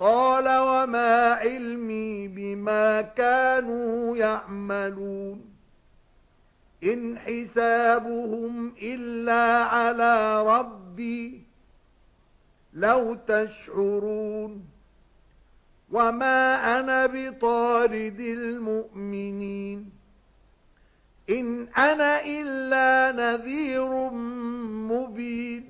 قَالَ وَمَا عِلْمِي بِمَا كَانُوا يَعْمَلُونَ إِنْ حِسَابُهُمْ إِلَّا عَلَى رَبِّي لَوْ تَشْعُرُونَ وَمَا أَنَا بِطَارِدِ الْمُؤْمِنِينَ إِنْ أَنَا إِلَّا نَذِيرٌ مُبِينٌ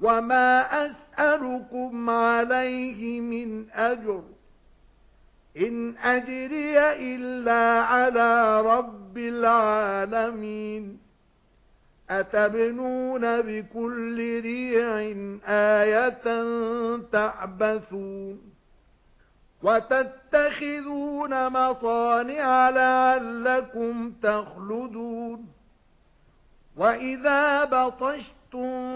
وَمَا أَسْأَلُكُمْ عَلَيْهِ مِنْ أَجْرٍ إِنْ أَجْرِيَ إِلَّا عَلَى رَبِّ الْعَالَمِينَ أَتَبْنُونَ بِكُلِّ رِيعٍ آيَةً تَعْبَثُونَ وَتَتَّخِذُونَ مَصَانِعَ لَعَلَّكُمْ تَخْلُدُونَ وَإِذَا بَطَشْتُمْ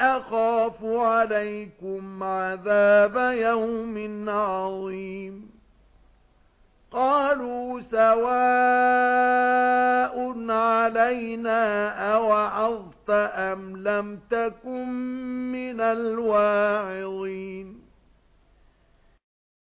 أَخَافُ عَلَيْكُمْ عَذَابَ يَوْمٍ عَظِيمٍ. قَالُوا سَوَاءٌ عَلَيْنَا أَوَعَظْتَ أَمْ لَمْ تَكُن مِّنَ الْوَاعِظِينَ.